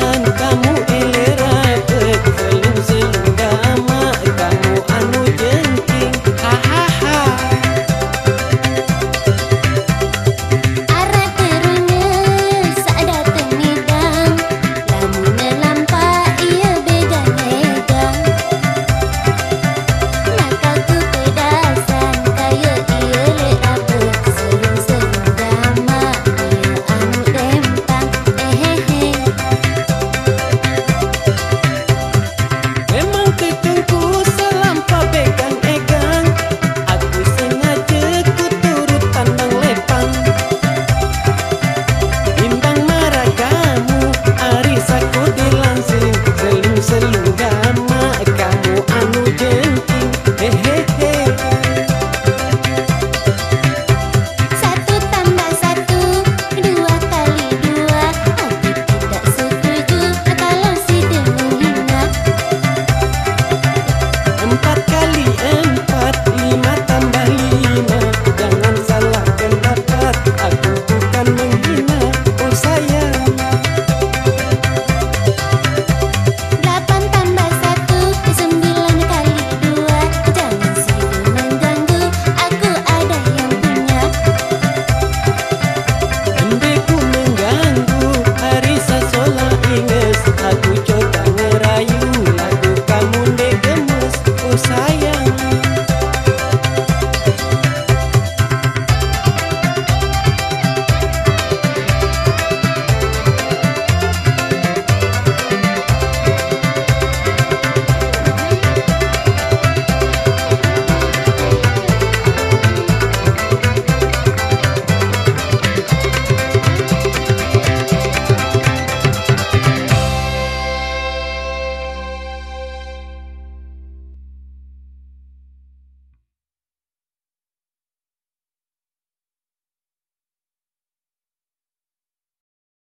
sayang kamu